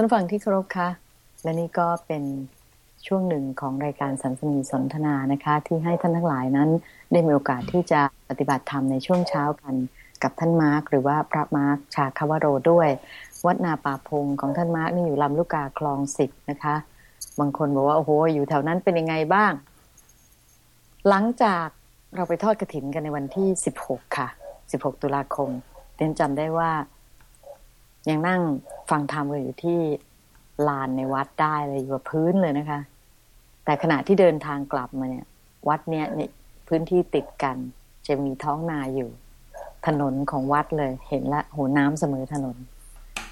ท่านฟังที่เคารพคะและนี่ก็เป็นช่วงหนึ่งของรายการสันสนีสนทนานะคะ ที่ให้ท่านทั้งหลายนั้นได้มีโอกาสที่จะปฏิบัติธรรมในช่วงเช้ากันกับท่านมาร์กหรือว่าพระมาร์กชาคาวโรด้วย วัดนาป่าพงของท่านมาร์กนี่อยู่ลำลูกกาคลองสิบนะคะ บางคนบอกว่าโอ้โหอยู่แถวนั้นเป็นยังไงบ้าง หลังจากเราไปทอดกระถินกันในวันที่สิบหกค่ะสิบหกตุลาคมเรียนจำได้ว่า ยังนั่งฟังธรรมกันอยู่ที่ลานในวัดได้เลยอยู่กับพื้นเลยนะคะ แต่ขณะที่เดินทางกลับมาเนี่ย วัดเนี้ยนี่พื้นที่ติดกัน จะมีท้องนาอยู่ ถนนของวัดเลยเห็นละโหน้ำเสมอถนน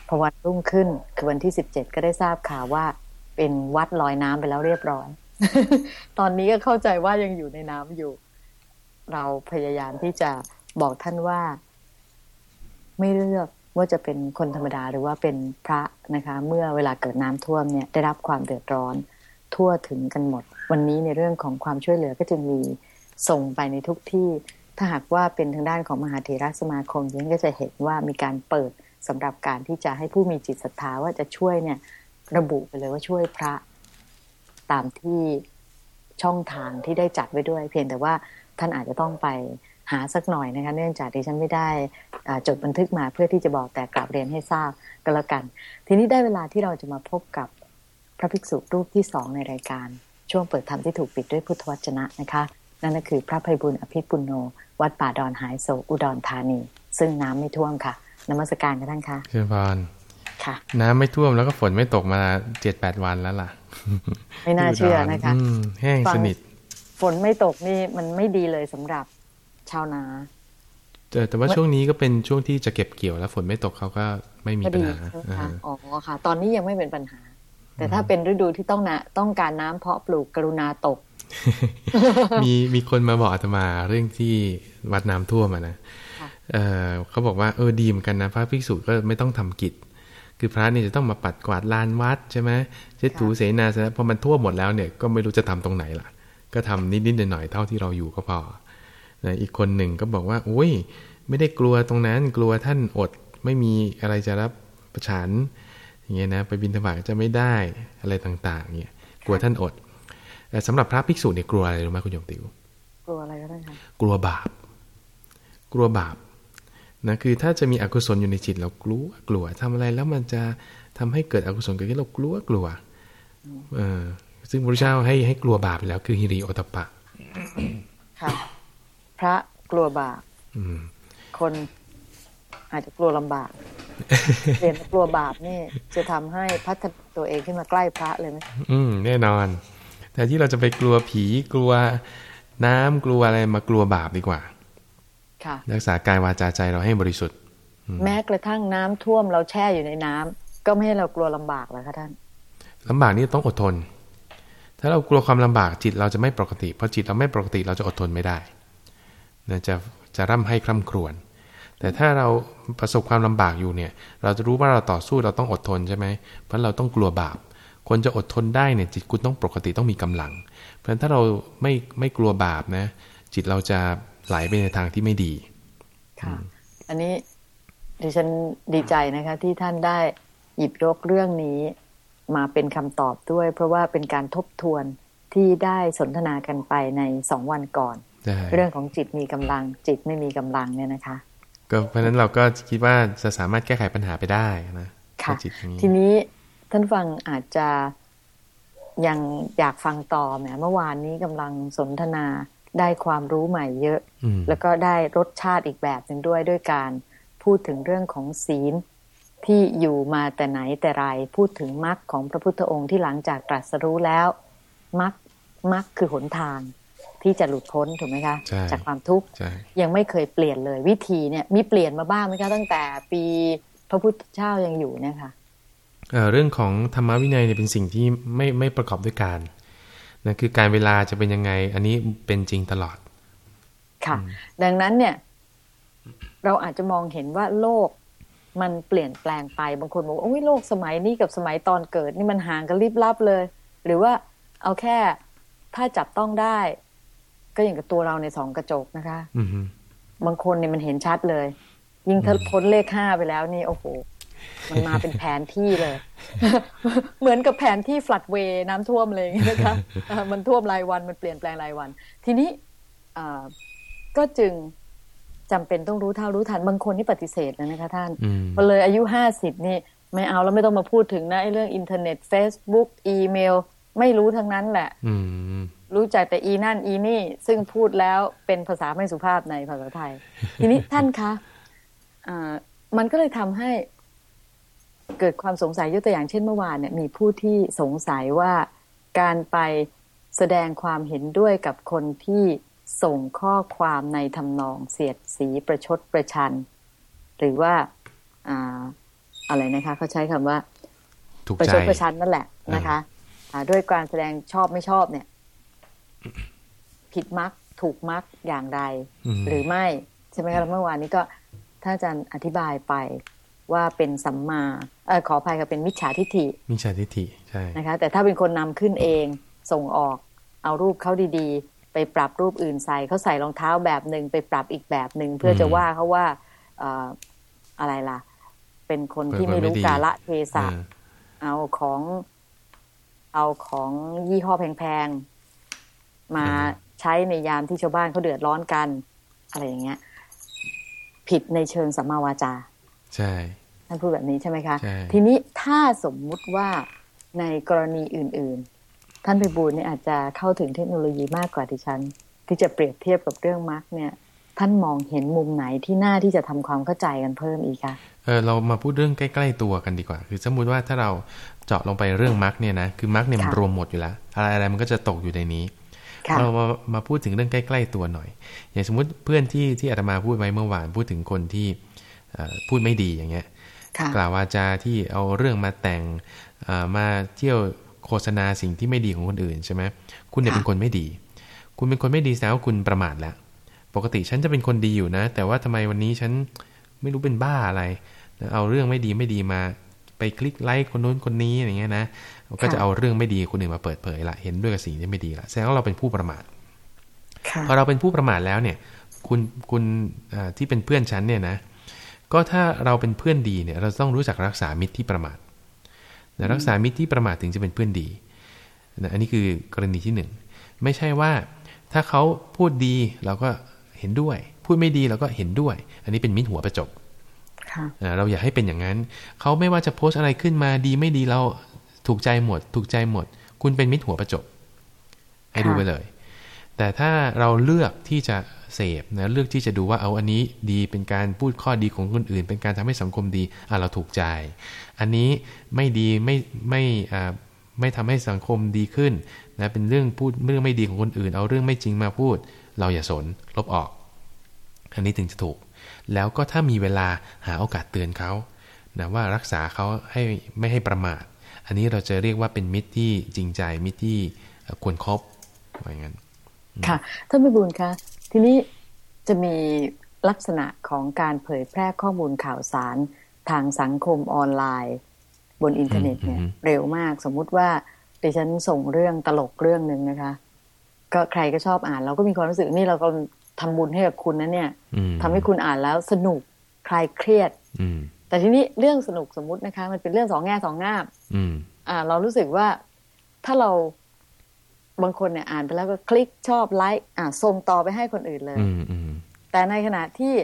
พอวันรุ่งขึ้นคือวันที่สิบเจ็ดก็ได้ทราบข่าวว่า เป็นวัดลอยน้ำไปแล้วเรียบร้อย ตอนนี้ก็เข้าใจว่ายังอยู่ในน้ำอยู่ เราพยายามที่จะบอกท่านว่า ไม่เลือก ว่าจะเป็นคนธรรมดาหรือว่าเป็นพระนะคะ เมื่อเวลาเกิดน้ำท่วมเนี่ยได้รับความเดือดร้อนทั่วถึงกันหมด วันนี้ในเรื่องของความช่วยเหลือก็จะมีส่งไปในทุกที่ถ้าหากว่าเป็นทางด้านของมหาเถรสมาคมยังก็จะเห็นว่ามีการเปิดสำหรับการที่จะให้ผู้มีจิตศรัทธาว่าจะช่วยเนี่ยระบุไปเลยว่าช่วยพระตามที่ช่องทางที่ได้จัดไว้ด้วย เพียงแต่ว่าท่านอาจจะต้องไป หาสักหน่อยนะคะเนื่องจากดิฉันไม่ได้จดบันทึกมาเพื่อที่จะบอกแต่กลับเรียนให้ทราบก็แล้วกัน ทีนี้ได้เวลาที่เราจะมาพบกับพระภิกษุรูปที่สองในรายการ ช่วงเปิดธรรมที่ถูกปิดด้วยพุทธวจนะนะคะ นั่นก็คือพระภัยบุญอภิปุโน วัดป่าดอนหายโศอุดรธานี ซึ่งน้ำไม่ท่วมค่ะนมัสการกันท่านคะเชิญพรค่ะ น้ำไม่ท่วมแล้วก็ฝนไม่ตกมาเจ็ดแปดวันแล้วล่ะ ไม่น่าเชื่อนะคะแห้งสนิทฝนไม่ตกนี่มันไม่ดีเลยสำหรับ ชาวนา แต่แต่ว่าช่วงนี้ก็เป็นช่วงที่จะเก็บเกี่ยวแล้วฝนไม่ตกเขาก็ไม่มีปัญหาอ๋อค่ะ ตอนนี้ยังไม่เป็นปัญหา แต่ถ้าเป็นฤดูที่ต้องนะต้องการน้ำเพาะปลูกกรุณาตก มีมีคนมาบอกอาตมาเรื่องที่วัดน้ำท่วมนะเออเขาบอกว่าเออดีเหมือนกันนะพระภิกษุก็ไม่ต้องทำกิจคือพระนี่จะต้องมาปัดกวาดลานวัดใช่ไหมเช็ดถูเสนาซะพอมันท่วมหมดแล้วเนี่ยก็ไม่รู้จะทำตรงไหนล่ะ ก็ทำนิดๆหน่อยๆเท่าที่เราอยู่ก็พอ นะอีกคนหนึ่งก็บอกว่าโอ้ยไม่ได้กลัวตรงนั้นกลัวท่านอดไม่มีอะไรจะรับประชานอย่างเงี้ยนะไปบินธบาตจะไม่ได้อะไรต่างๆเนี่ยกลัวท่านอดแต่สำหรับพระภิกษุเนี่ยกลัวอะไรรู้ไหมคุณโยมติวกลัวอะไรก็ได้ค่ะกลัวบาป กลัวบาปนะคือถ้าจะมีอกุศลอยู่ในจิตเรากลัวกลัวทำอะไรแล้วมันจะทำให้เกิดอกุศลเกิดขึ้นเรากลัวกลัวเออซึ่งพระพุทธเจ้าให้ให้กลัวบาปไปแล้วคือฮิริโอตปะค่ะ พระกลัวบาปคนอาจจะกลัวลำบากเรียนกลัวบาปนี่ จะทำให้พัฒนาตัวเองขึ้นมาใกล้พระเลยไหมอืมแน่นอนแต่ที่เราจะไปกลัวผีกลัวน้ำกลัวอะไรมากลัวบาปดีกว่า ค่ะ รักษากายวาจาใจเราให้บริสุทธิ์ แม้กระทั่งน้ำท่วมเราแช่อยู่ในน้ำก็ไม่ให้เรากลัวลำบากแล้วคะท่านลำบากนี่ต้องอดทน ถ้าเรากลัวความลำบากจิตเราจะไม่ปกติ เพราะจิตเราไม่ปกติเราจะอดทนไม่ได้ นะจะจะร่ำให้คร่ำครวญแต่ถ้าเราประสบความลำบากอยู่เนี่ย เราจะรู้ว่าเราต่อสู้เราต้องอดทนใช่ไหมเพราะเราต้องกลัวบาป คนจะอดทนได้เนี่ยจิตคุณต้องปกติต้องมีกำลัง เพราะฉะนั้นถ้าเราไม่ไม่กลัวบาปนะ จิตเราจะไหลไปในทางที่ไม่ดีค่ะอันนี้ดิฉันดีใจนะคะ ที่ท่านได้หยิบยกเรื่องนี้มาเป็นคำตอบด้วย เพราะว่าเป็นการทบทวนที่ได้สนทนากันไปในสองวันก่อน เรื่องของจิตมีกำลัง จิตไม่มีกำลังเนี่ยนะคะ ก็เพราะฉะนั้นเราก็คิดว่าจะสามารถแก้ไขปัญหาไปได้นะค่ะทีนี้ท่านฟังอาจจะยังอยากฟังต่อแหมเมื่อวานนี้กำลังสนทนาได้ความรู้ใหม่เยอะ แล้วก็ได้รสชาติอีกแบบหนึ่งด้วยด้วยการพูดถึงเรื่องของศีลที่อยู่มาแต่ไหนแต่ไรพูดถึงมรรคของพระพุทธองค์ที่หลังจากตรัสรู้แล้วมรรคมรรคคือหนทาง ที่จะหลุดพ้นถูกไหมคะจากความทุกข์ยังไม่เคยเปลี่ยนเลยวิธีเนี่ยมีเปลี่ยนมาบ้างไหมคะตั้งแต่ปีพระพุทธเจ้ายังอยู่เนี่ยค่ะเรื่องของธรรมวินัยเนี่ยเป็นสิ่งที่ไม่ไม่ประกอบด้วยการนะคือการเวลาจะเป็นยังไง อันนี้เป็นจริงตลอด ค่ะ ดังนั้นเนี่ย เราอาจจะมองเห็นว่าโลกมันเปลี่ยนแปลงไปบางคนบอกโอ้ยโลกสมัยนี้กับสมัยตอนเกิด นี่มันห่างกันลิบลับเลย หรือว่าเอาแค่ถ้าจับต้องได้ ก็อย่างกับตัวเราในสองกระจกนะคะบางคนเนี่ยมันเห็นชัดเลย ยิ่งถ้าพ้นเลขห้าไปแล้วนี่โอ้โหมันมาเป็นแผนที่เลย เหมือนกับแผนที่ฟลัดเวย์น้ำท่วมเลยนะคะมันท่วมรายวันมันเปลี่ยนแปลงรายวัน ทีนี้ก็จึงจำเป็นต้องรู้เท่ารู้ทันบางคนที่ปฏิเสธนะนะคะ ท่านพอเลยอายุห้าสิบนี่ไม่เอาแล้วไม่ต้องมาพูดถึงนะไอ้เรื่องอินเทอร์เน็ต Facebook อีเมล ไม่รู้ทั้งนั้นแหละ รู้จักแต่อีนั่นอีนี่ ซึ่งพูดแล้วเป็นภาษาไม่สุภาพในภาษาไทย ทีนี้ท่านคะะมันก็เลยทำให้เกิดความสงสัยยกตัวอย่างเช่นเมื่อวานเนี่ยมีผู้ที่สงสัยว่าการไปแสดงความเห็นด้วยกับคนที่ส่งข้อความในทำนองเสียดสีประชดประชัน หรือว่าอ่าอะไรนะคะเขาใช้คำว่า ประชดประชันนั่นแหละนะคะด้วยการแสดงชอบไม่ชอบเนี่ย ผิดมักถูกมักอย่างไรหรือไม่ ใช่ไหมคะเมื่อวานนี้ก็ท่านอาจารย์อธิบายไปว่าเป็นสัมมาเออขออภัยค่ะเป็นมิจฉาทิฏฐิ มิจฉาทิฏฐิใช่นะคะ แต่ถ้าเป็นคนนำขึ้นเองส่งออก เอารูปเขาดีๆ ไปปรับรูปอื่นใส่เขาใส่รองเท้าแบบหนึ่งไปปรับอีกแบบหนึ่งเพื่อจะว่าเขาว่าอะไรล่ะ เป็นคนที่ไม่รู้กาละเทศะเอาของ เอาของยี่ห้อแพงๆ มาใช้ในยามที่ชาวบ้านเขาเดือดร้อนกัน อะไรอย่างเงี้ย ผิดในเชิงสัมมาวาจา ใช่ท่านพูดแบบนี้ใช่ไหมคะ ทีนี้ถ้าสมมุติว่าในกรณีอื่น ๆ ท่านไปบูลเนี่ยอาจจะเข้าถึงเทคโนโลยีมากกว่าที่ฉัน ที่จะเปรียบเทียบกับเรื่องมาร์กเนี่ย ท่านมองเห็นมุมไหนที่น่าที่จะทำความเข้าใจกันเพิ่มอีกคะเออเรามาพูดเรื่องใกล้ๆตัวกันดีกว่า คือสมมุติว่าถ้าเราเจาะลงไปเรื่องมรรคเนี่ยนะคือมรรคเนี่ยมันรวมหมดอยู่แล้วอะไรอะไรมันก็จะตกอยู่ในนี้ เรามามาพูดถึงเรื่องใกล้ๆตัวหน่อย อย่างสมมุติเพื่อนที่ที่อาตมาพูดไว้เมื่อวานพูดถึงคนที่พูดไม่ดีอย่างเงี้ยกล่าววาจาที่เอาเรื่องมาแต่งมาเที่ยวโฆษณาสิ่งที่ไม่ดีของคนอื่นใช่ไหมคุณเนี่ยเป็นคนไม่ดี คุณเป็นคนไม่ดีแสดงว่าคุณประมาทแล้วปกติฉันจะเป็นคนดีอยู่นะ แต่ว่าทำไมวันนี้ฉันไม่รู้เป็นบ้าอะไร เอาเรื่องไม่ดีไม่ดีมา ไปคลิกไลค์คนนู้นคนนี้อย่างเงี้ยนะก็จะเอาเรื่องไม่ดีคนอื่นมาเปิดเผยละเห็นด้วยกับสิ่งที่ไม่ดีละแสดงว่าเราเป็นผู้ประมาทพอเราเป็นผู้ประมาทแล้วเนี่ยคุณคุณที่เป็นเพื่อนฉันเนี่ยนะก็ถ้าเราเป็นเพื่อนดีเนี่ยเราต้องรู้จักรักษามิตรที่ประมาทนะรักษามิตรที่ประมาทถึงจะเป็นเพื่อนดีนะอันนี้คือกรณีที่หนึ่งไม่ใช่ว่าถ้าเขาพูดดีเราก็เห็นด้วย พูดไม่ดีเราก็เห็นด้วย อันนี้เป็นมิตรหัวประจบ เราอยากให้เป็นอย่างนั้น เขาไม่ว่าจะโพสอะไรขึ้นมาดีไม่ดีเราถูกใจหมด ถูกใจหมด คุณเป็นมิตรหัวประจบ ให้ดูไปเลย แต่ถ้าเราเลือกที่จะเสพนะเลือกที่จะดูว่าเอาอันนี้ดีเป็นการพูดข้อดีของคนอื่น เป็นการทำให้สังคมดีอะเราถูกใจ อันนี้ไม่ดีไม่ไม่อ่าไม่ทำให้สังคมดีขึ้นนะเป็นเรื่องพูดเรื่องไม่ดีของคนอื่น เอาเรื่องไม่จริงมาพูด เราอย่าสนลบออก อันนี้ถึงจะถูก แล้วก็ถ้ามีเวลาหาโอกาสเตือนเขานะว่ารักษาเขาให้ไม่ให้ประมาท อันนี้เราจะเรียกว่าเป็นมิตรที่จริงใจมิตรที่ควรครบอย่างนั้น ค่ะท่านพิบูลคะทีนี้จะมีลักษณะของการเผยแพร่ข้อมูลข่าวสารทางสังคมออนไลน์ บนอินเทอร์เน็ตเนี่ยเร็วมากสมมุติว่าดิฉันส่งเรื่องตลกเรื่องหนึ่งนะคะ ก็ใครก็ชอบอ่าน เราก็มีความรู้สึกนี่เราก็ ทำบุญให้กับคุณนะเนี่ยทำให้คุณอ่านแล้วสนุกคลายเครียดแต่ทีนี้เรื่องสนุกสมมุตินะคะ มันเป็นเรื่องสองแง่สองงามอ่า เรารู้สึกว่าถ้าเราบางคนเนี่ยอ่านไปแล้วก็คลิกชอบไลค์อ่าส่งต่อไปให้คนอื่นเลยแต่ในขณะที่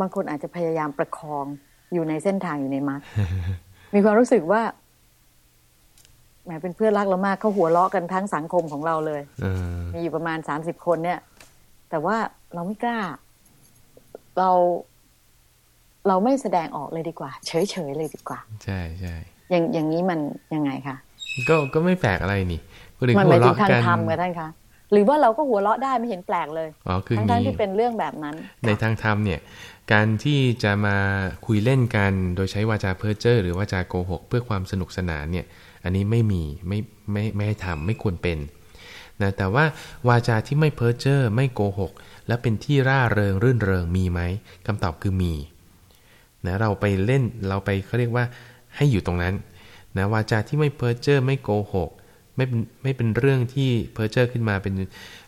บางคนอาจจะพยายามประคองอยู่ในเส้นทางอยู่ในมัดมีความรู้สึกว่าแหมเป็นเพื่อนรักเรามากเขาหัวเราะกันทั้งสังคมของเราเลยมีอยู่ประมาณสามสิบคนเนี่ย แต่ว่าเราไม่กล้า เรา เราไม่แสดงออกเลยดีกว่า เฉยๆเลยดีกว่า ใช่ใช่อย่างอย่างนี้มันยังไงคะก็ก็ไม่แปลกอะไรนี่มันหมายถึงทางธรรมกันท่านคะหรือว่าเราก็หัวเราะได้ไม่เห็นแปลกเลยอ๋อคือทั้งที่เป็นเรื่องแบบนั้น ในทางธรรมเนี่ย การที่จะมาคุยเล่นกัน โดยใช้วาจาเพ้อเจ้อหรือวาจาโกหก เพื่อความสนุกสนานเนี่ย อันนี้ไม่มีไม่ไม่ไม่ให้ทำไม่ควรเป็น นะแต่ว่าวาจาที่ไม่เพ้อเจ้อไม่โกหก และเป็นที่ร่าเริงรื่นเริงมีไหมคำตอบคือมีนะเราไปเล่นเราไปเขาเรียกว่าให้อยู่ตรงนั้นนะวาจาที่ไม่เพ้อเจ้อไม่โกหกไม่เป็นไม่เป็นเรื่องที่เพ้อเจ้อขึ้นมาเป็น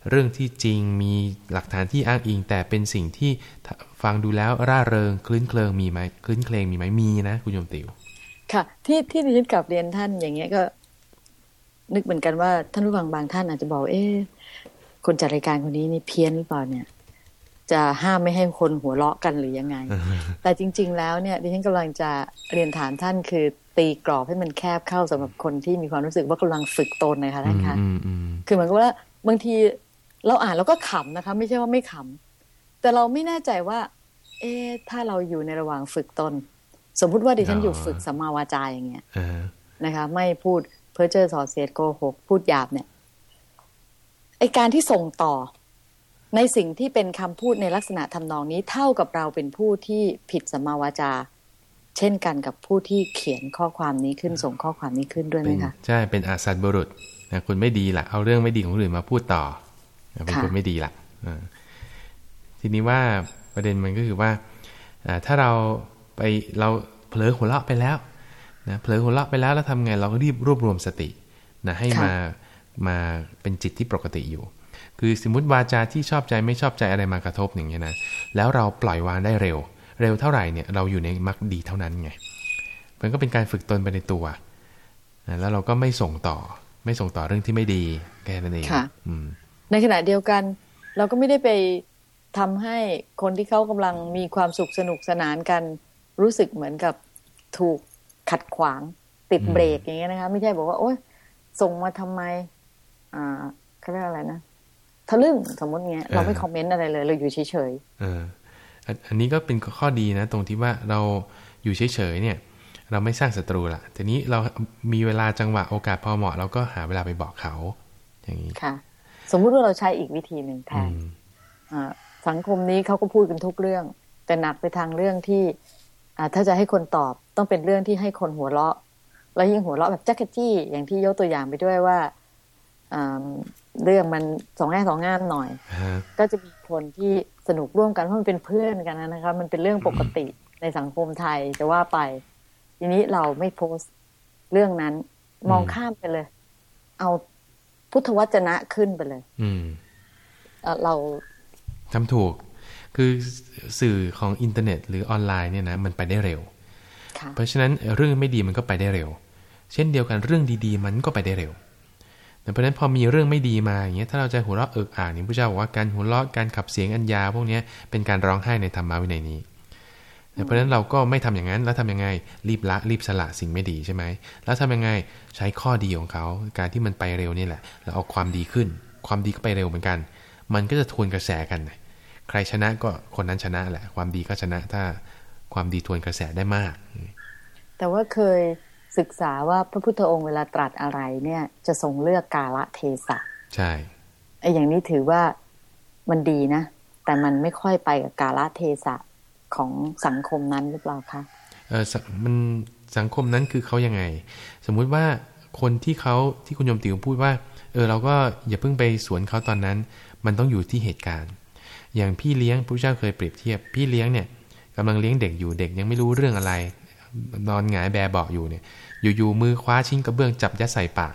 เรื่องที่จริงมีหลักฐานที่อ้างอิง แต่เป็นสิ่งที่ฟังดูแล้วร่าเริงคลื้นเคลิงมีไหมคลื้นเคลงมีไหมมีนะคุณโยมติวค่ะที่ที่ดิฉันกลับเรียนท่านอย่างเงี้ยก็ นึกเหมือนกันว่าท่านผู้ฟังบางท่านอาจจะบอก เอ๊ะคนจัดรายการคนนี้นี่เพี้ยนหรือเปล่าเนี่ย จะห้ามไม่ให้คนหัวเราะกันหรือยังไง แต่จริง ๆ แล้วเนี่ยดิฉันกำลังจะเรียนถามท่านคือตีกรอบให้มันแคบเข้าสำหรับคนที่มีความรู้สึกว่ากำลังฝึกตนนะคะท่านคะคือเหมือนกับว่าบางทีเราอ่านแล้วก็ขำนะคะ ไม่ใช่ว่าไม่ขำแต่เราไม่แน่ใจว่า เอ๊ถ้าเราอยู่ในระหว่างฝึกตน สมมุติว่าดิฉันอยู่ฝึกสัมมาวาจาอย่างเงี้ยนะคะ ไม่พูดเพ้อเจ้อส่อเสียดโกหกพูดหยาบเนี่ยไอการที่ส่งต่อในสิ่งที่เป็นคำพูดในลักษณะทำนองนี้เท่ากับเราเป็นผู้ที่ผิดสัมมาวาจา เช่นกันกับผู้ที่เขียนข้อความนี้ขึ้นส่งข้อความนี้ขึ้นด้วยไหมคะใช่เป็นอาสัตบุรุษนะคุณไม่ดีละเอาเรื่องไม่ดีของคนอื่นมาพูดต่อเป็นคนไม่ดีละทีนี้ว่าประเด็นมันก็คือว่าถ้าเราไปเราเผลอหัวเราะไปแล้ว นะเผลอหัวเราะไปแล้วแล้วทำไงเราก็รีบรวบรวมสตินะให้มามาเป็นจิตที่ปกติอยู่ คือสมมติวาจาที่ชอบใจไม่ชอบใจอะไรมากระทบอย่างเงี้ยนะแล้วเราปล่อยวางได้เร็ว เร็วเท่าไหร่เนี่ยเราอยู่ในมรรคดีเท่านั้นไงมันก็เป็นการฝึกตนไปในตัวนะแล้วเราก็ไม่ส่งต่อ ไม่ส่งต่อเรื่องที่ไม่ดีแค่นั้นเองค่ะในขณะเดียวกัน เราก็ไม่ได้ไปทำให้คนที่เขากำลังมีความสุขสนุกสนานกัน รู้สึกเหมือนกับถูก ขัดขวางติดเบรกอย่างเงี้ยนะคะ ไม่ใช่บอกว่า โอ๊ยส่งมาทำไม อ่าเขาเรียกอะไรนะทะลึ่งสมมติเงี้ยเราไม่คอมเมนต์อะไรเลย เราอยู่เฉยๆออันนี้ก็เป็นข้อดีนะ ตรงที่ว่าเราอยู่เฉยๆเนี่ย เราไม่สร้างศัตรูละทีนี้เรามีเวลาจังหวะโอกาสพอเหมาะ เราก็หาเวลาไปบอกเขา อย่างนี้ค่ะ สมมุติว่าเราใช้อีกวิธีหนึ่งแทนสังคมนี้เขาก็พูดกันทุกเรื่อง แต่หนักไปทางเรื่องที่ ถ้าจะให้คนตอบต้องเป็นเรื่องที่ให้คนหัวเราะ แล้วยิ่งหัวเราะแบบจักรจี้อย่างที่ยกตัวอย่างไปด้วยว่าเรื่องมันสองแง่สองงานหน่อย ก็จะมีคนที่สนุกร่วมกันเพราะมันเป็นเพื่อนกันนะครับมันเป็นเรื่องปกติในสังคมไทยจะว่าไป ทีนี้เราไม่โพสต์เรื่องนั้น มองข้ามไปเลย เอาพุทธวจนะขึ้นไปเลย อืมเราทำถูก คือสื่อของอินเทอร์เน็ต หรือออนไลน์เนี่ยนะมันไปได้เร็ว เพราะฉะนั้นเรื่องไม่ดีมันก็ไปได้เร็ว เช่นเดียวกันเรื่องดีๆ มันก็ไปได้เร็วเพราะฉะนั้นพอมีเรื่องไม่ดีมาอย่างเงี้ยถ้าเราจะหัวเราะเอิกอ่านนี่พระเจ้าบอกว่าการหัวเราะการขับเสียงอัญญาพวกนี้เป็นการร้องไห้ในธรรมะวินัยนี้เพราะฉะนั้นเราก็ไม่ทำอย่างนั้นแล้วทำยังไงรีบละรีบสละสิ่งไม่ดีใช่ไหมแล้วทำยังไงใช้ข้อดีของเขาการที่มันไปเร็วนี่แหละ แล้วเอาความดีขึ้น ความดีก็ไปเร็วเหมือนกัน มันก็จะทวนกระแสกัน ใครชนะก็คนนั้นชนะแหละ ความดีก็ชนะถ้าความดีทวนกระแสได้มาก แต่ว่าเคยศึกษาว่าพระพุทธองค์เวลาตรัสอะไรเนี่ย จะทรงเลือกกาละเทศะ ใช่ไอ้อย่างนี้ถือว่ามันดีนะ แต่มันไม่ค่อยไปกับกาละเทศะของสังคมนั้นหรือเปล่าคะเออมันสังคมนั้นคือเขายังไง สมมุติว่าคนที่เขาที่คุณยมติวพูดว่า เออเราก็อย่าเพิ่งไปสวนเขาตอนนั้น มันต้องอยู่ที่เหตุการณ์ อย่างพี่เลี้ยงพระเจ้าเคยเปรียบเทียบ พี่เลี้ยงเนี่ยกำลังเลี้ยงเด็กอยู่เด็กยังไม่รู้เรื่องอะไร นอนหงายแบเบาอยู่เนี่ย อยู่ๆมือคว้าชิ้นกระเบื้องจับยัดใส่ปาก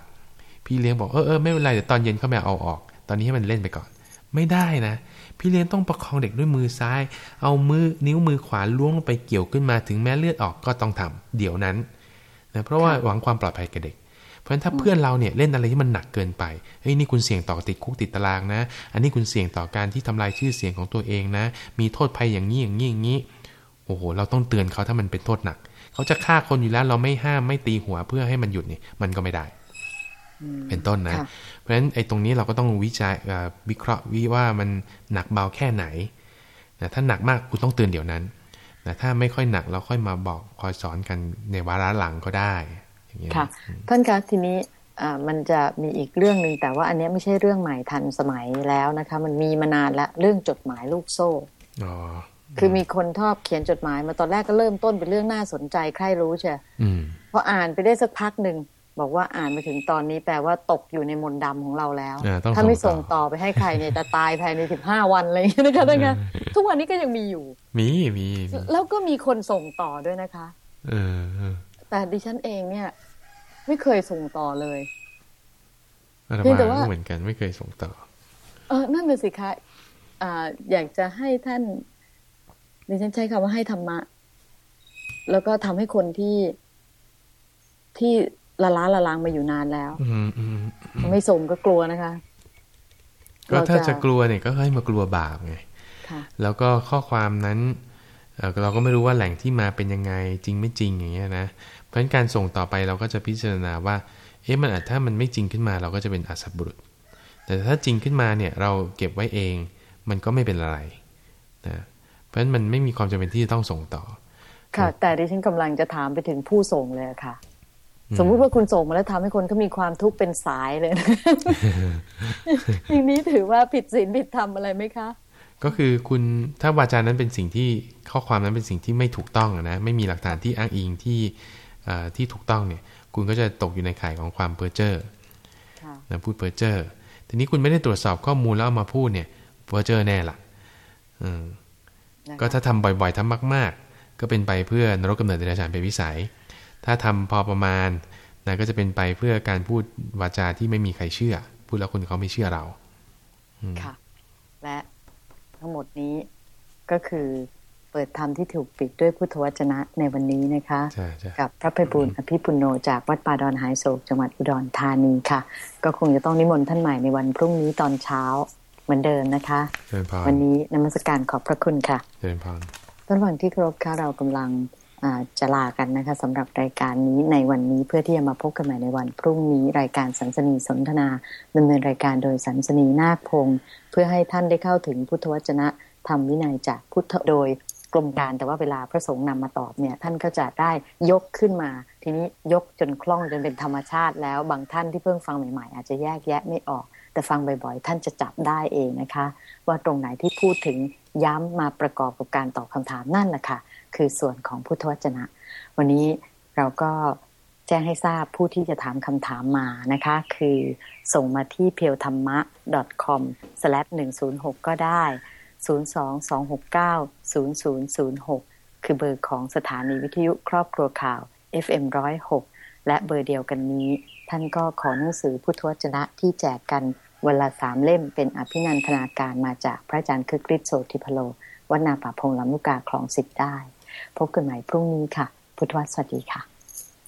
พี่เลี้ยงบอกเออเออไม่เป็นไรเดี๋ยวตอนเย็นเขาแม่เอาออก ตอนนี้ให้มันเล่นไปก่อน ไม่ได้นะ พี่เลี้ยงต้องประคองเด็กด้วยมือซ้าย เอามือนิ้วมือขวาล้วงลงไปเกี่ยวขึ้นมาถึงแม้เลือดออกก็ต้องทำเดี๋ยวนั้นนะเพราะว่าหวังความปลอดภัยกับเด็ก เพราะฉะนั้นถ้าเพื่อนเราเนี่ยเล่นอะไรที่มันหนักเกินไปเฮ้ยนี่คุณเสี่ยงต่อติดคุกติดตารางนะ อันนี้คุณเสี่ยงต่อการที่ทำลายชื่อเสียงของตัวเองนะ มีโทษภัยอย่างนี้อย่างนี้อย่างนี้ โอ้โห เราต้องเตือนเขาถ้ามันเป็นโทษหนัก เขาจะฆ่าคนอยู่แล้วเราไม่ห้ามไม่ตีหัวเพื่อให้มันหยุดนี่มันก็ไม่ได้ เป็นต้นนะ เพราะฉะนั้นไอ้ตรงนี้เราก็ต้องวิจัยวิเคราะห์วิว่ามันหนักเบาแค่ไหนนะถ้าหนักมากคุณต้องเตือนเดี๋ยวนั้นนะถ้าไม่ค่อยหนักเราค่อยมาบอกคอยสอนกันในวาระหลังก็ได้อย่างเงี้ย ค่ะ ท่านคะทีนี้มันจะมีอีกเรื่องหนึ่งแต่ว่าอันนี้ไม่ใช่เรื่องใหม่ทันสมัยแล้วนะคะ มันมีมานานแล้วเรื่องจดหมายลูกโซ่อ๋อคือมีคนชอบเขียนจดหมายมาตอนแรกก็เริ่มต้นเป็นเรื่องน่าสนใจใครรู้ใช่พออ่านไปได้สักพักหนึ่งบอกว่าอ่านไปถึงตอนนี้แปลว่าตกอยู่ในมนดำของเราแล้ว ถ้าไม่ส่งต่อไปให้ใครเนี่ยจะตายภายในสิบห้าวันเลยนะคะท่านคะทุกวันนี้ก็ยังมีอยู่ มีมี แล้วก็มีคนส่งต่อด้วยนะคะ เออแต่ดิฉันเองเนี่ย ไม่เคยส่งต่อเลยอาตมาเหมือนกันไม่เคยส่งต่อ เออนั่นเลยสิคะอ่าอยากจะให้ท่านดิฉันใช้คำว่าให้ธรรมะ แล้วก็ทำให้คนที่ที่ละล้าละลางมาอยู่นานแล้วอืมอืมไม่ส่งก็กลัวนะคะ ก็ถ้าจะกลัวเนี่ยก็ให้มากลัวบาปไงค่ะแล้วก็ข้อความนั้นเอ่อเราก็ไม่รู้ว่าแหล่งที่มาเป็นยังไงจริงไม่จริงอย่างเงี้ยนะเพ ราะฉะนั้นการส่งต่อไปเราก็จะพิจารณาว่าเอ๊ะมันอาจถ้ามันไม่จริงขึ้นมาเราก็จะเป็นอาสัตบุรุษ แต่ถ้าจริงขึ้นมาเนี่ยเราเก็บไว้เองมันก็ไม่เป็นอะไรนะเพราะฉะนั้นมันไม่มีความจำเป็นที่จะต้องส่งต่อ ค่ะ แต่ดิฉันกำลังจะถามไปถึงผู้ส่งเลยค่ะ สมมุติว่าคุณส่งมาแล้วทำให้คนเขามีความทุกข์เป็นสายเลยนะอย่างนี้ถือว่าผิดศีลผิดธรรมอะไรไหมคะ ก็คือคุณถ้าวาจานั้นเป็นสิ่งที่ข้อความนั้นเป็นสิ่งที่ไม่ถูกต้องอะนะไม่มีหลักฐานที่อ้างอิงที่เอ่อ ที่ถูกต้องเนี่ย คุณก็จะตกอยู่ในข่ายของความเพ้อเจ้อค่ะนะพูดเพ้อเจ้อทีนี้คุณไม่ได้ตรวจสอบข้อมูลแล้วเอามาพูดเนี่ยเพ้อเจ้อแน่ละอืมนะคะก็ถ้าทำบ่อยๆทำมาก ๆ ก็เป็นไปเพื่อนรกกำเนิดเดรัจฉานเป็นวิสัย ถ้าทำพอประมาณนะก็จะเป็นไปเพื่อการพูดวาจาที่ไม่มีใครเชื่อ พูดแล้วคนเขาไม่เชื่อเราค่ะและทั้งหมดนี้ก็คือ เปิดธรรมที่ถูกปิดด้วยพุทธวจนะในวันนี้นะคะใช่ใช่กับพระไพบุญอภิปุโนจากวัดป่าดอนหายโศกจังหวัดอุดรธานีค่ะ ก็คงจะต้องนิมนต์ท่านใหม่ในวันพรุ่งนี้ตอนเช้าเหมือนเดิมนะคะเจริญพรวันนี้นมัสการขอบพระคุณค่ะเจริญพรท่านฟังที่เคารพค่ะเรากำลังอ่าจะลากันนะคะสำหรับรายการนี้ในวันนี้เพื่อที่จะมาพบกันใหม่ในวันพรุ่งนี้รายการสันสนีสนทนาดำเนินรายการโดยสันสนีนาคพงศ์เพื่อให้ท่านได้เข้าถึงพุทธวจนะธรรมวินัยจากพุทธโดย กรมการแต่ว่าเวลาพระสงฆ์นำมาตอบเนี่ยท่านก็จะได้ยกขึ้นมา ทีนี้ยกจนคล่องจนเป็นธรรมชาติแล้วบางท่านที่เพิ่งฟังใหม่ๆ อาจจะแยกแยะไม่ออก แต่ฟังบ่อยๆ ท่านจะจับได้เองนะคะ ว่าตรงไหนที่พูดถึงย้ำมาประกอบกับการตอบคำถามนั่นแหละค่ะคือส่วนของพุทธวจนะ วันนี้เราก็แจ้งให้ทราบผู้ที่จะถามคำถามมานะคะ คือส่งมาที่ p e e l t h a m m a com /106 ก็ได้ 022690006 คือเบอร์ของสถานีวิทยุครอบครัวข่าว FM 106 และเบอร์เดียวกันนี้ ท่านก็ขอหนังสือพุทธวจนะที่แจกกันวันละสามเล่มเป็นอภินันทนาการมาจากพระอาจารย์คึกฤทธิ์โสธิพโลวัดนาป่าพงลำลูกกาคลองสิบได้ พบกันใหม่พรุ่งนี้ค่ะ พุทธวสวัสดีค่ะ